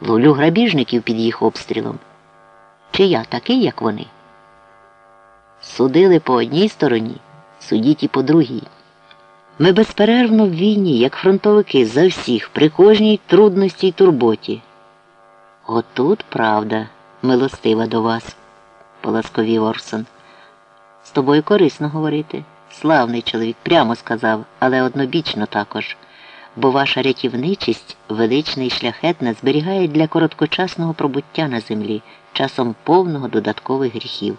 Ловлю грабіжників під їх обстрілом. Чи я такий, як вони? Судили по одній стороні, судіть і по другій. Ми безперервно в війні, як фронтовики, за всіх, при кожній трудності й турботі. Отут правда, милостива до вас, поласковів Орсон. З тобою корисно говорити. Славний чоловік, прямо сказав, але однобічно також, бо ваша рятівничість, велична і шляхетна, зберігає для короткочасного пробуття на землі, часом повного додаткових гріхів.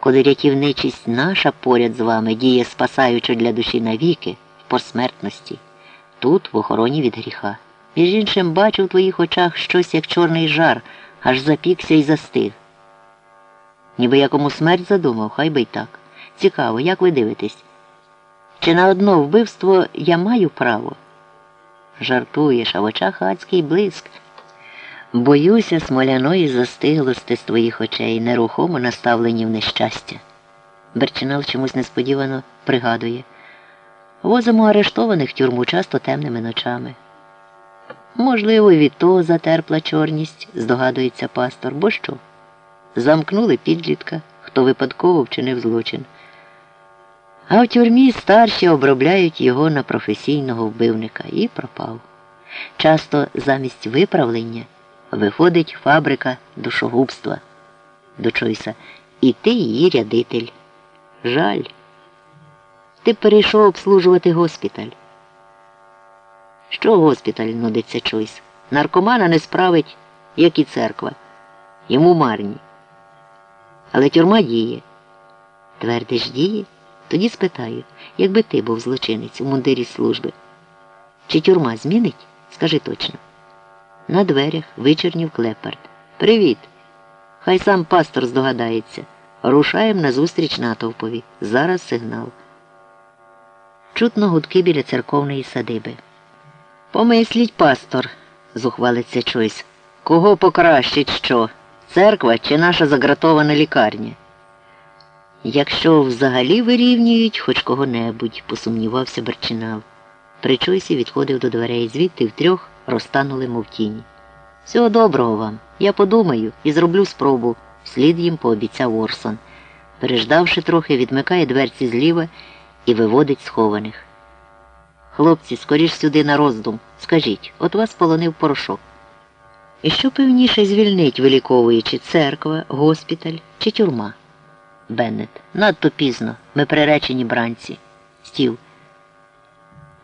Коли рятівничість наша поряд з вами діє спасаючи для душі навіки, в посмертності, тут в охороні від гріха. Між іншим бачу в твоїх очах щось, як чорний жар, аж запікся і застиг. Ніби якому смерть задумав, хай би й так. Цікаво, як ви дивитесь? Чи на одно вбивство я маю право? Жартуєш, а в очах адський блиск. Боюся смоляної застиглости з твоїх очей, нерухомо наставлені в нещастя. Берчинал чомусь несподівано пригадує. Возимо арештованих в тюрму часто темними ночами. Можливо, від того затерпла чорність, здогадується пастор, бо що? Замкнули підлітка, хто випадково вчинив злочин. А в тюрмі старші обробляють його на професійного вбивника і пропав. Часто замість виправлення виходить фабрика душогубства до Чойса, і ти її рядитель. Жаль. Ти перейшов обслужувати госпіталь. Що госпіталь нудиться Чойс? Наркомана не справить, як і церква. Йому марні. Але тюрма діє. Твердиш діє? Тоді спитаю, якби ти був злочинець у мундирі служби. Чи тюрма змінить? Скажи точно. На дверях вичернів клепард. Привіт. Хай сам пастор здогадається. Рушаємо назустріч натовпові. Зараз сигнал. Чутно гудки біля церковної садиби. Помисліть, пастор, зухвалиться Чойс. Кого покращить що? Церква чи наша загратована лікарня? Якщо взагалі вирівнюють хоч кого-небудь, посумнівався Берчинал. При Чойсі відходив до дверей, звідти втрьох розтанули мов тіні. Всього доброго вам. Я подумаю і зроблю спробу, слід їм пообіцяв Орсон. Переждавши трохи, відмикає дверці зліва і виводить схованих. Хлопці, скоріш сюди на роздум. Скажіть, от вас полонив порошок. І що певніше звільнить, виліковуючи церква, госпіталь чи тюрма? Беннет. Надто пізно. Ми приречені бранці. Стів.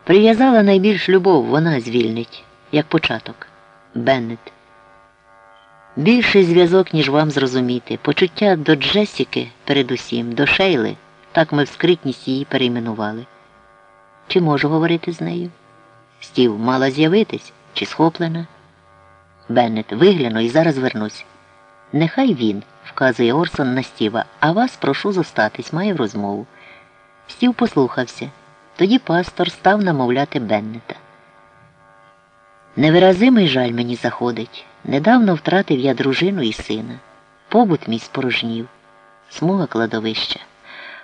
Прив'язала найбільш любов, вона звільнить, як початок. Беннет. Більший зв'язок, ніж вам зрозуміти. Почуття до Джесіки, передусім, до Шейли, так ми в скритність її перейменували. Чи можу говорити з нею? Стів мала з'явитись чи схоплена? Беннет, вигляну і зараз вернусь. Нехай він, вказує Орсон на Стіва, а вас прошу зостатись, маю розмову. Стів послухався. Тоді пастор став намовляти Беннета. Невиразимий жаль мені заходить. Недавно втратив я дружину і сина. Побут мій спорожнів, смуга кладовища.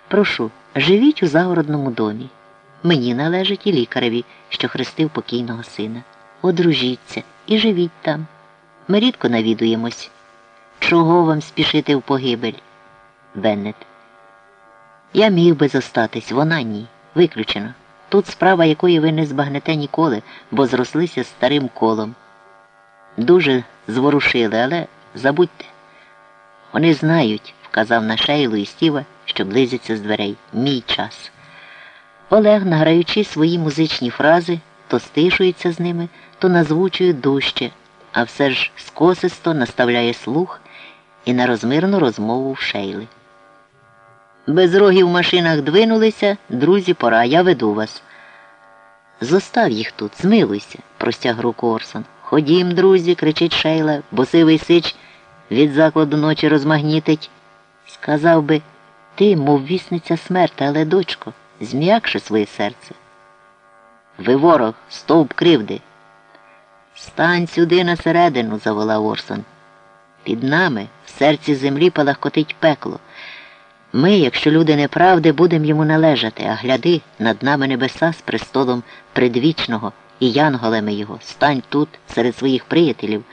Прошу, живіть у загородному домі. Мені належить і лікареві, що хрестив покійного сина. Одружіться і живіть там. Ми рідко навідуємось. Чого вам спішити в погибель? Беннет. Я міг би зостатись, вона ні. Виключено. Тут справа, якої ви не збагнете ніколи, бо зрослися старим колом. Дуже зворушили, але забудьте. Вони знають, вказав на Шейлу і Стіва, що близяться з дверей. Мій час. Олег, награючи свої музичні фрази, то стишується з ними, то назвучує дужче, а все ж скосисто наставляє слух і на розмирну розмову в Шейли. Без Безрогі в машинах двинулися, друзі, пора, я веду вас. Зостав їх тут, змилуйся, простяг руку Орсон. Ходім, друзі, кричить Шейла, бо сивий сич від закладу ночі розмагнітить. Сказав би, ти, мов вісниця смерти, але, дочко, зм'якши своє серце. Ви ворог, стовп кривди. Стань сюди на середину, заволав Орсон. Під нами в серці землі палахкотить пекло. Ми, якщо люди неправди, будемо йому належати, а гляди, над нами небеса з престолом предвічного і янголами його. Стань тут серед своїх приятелів.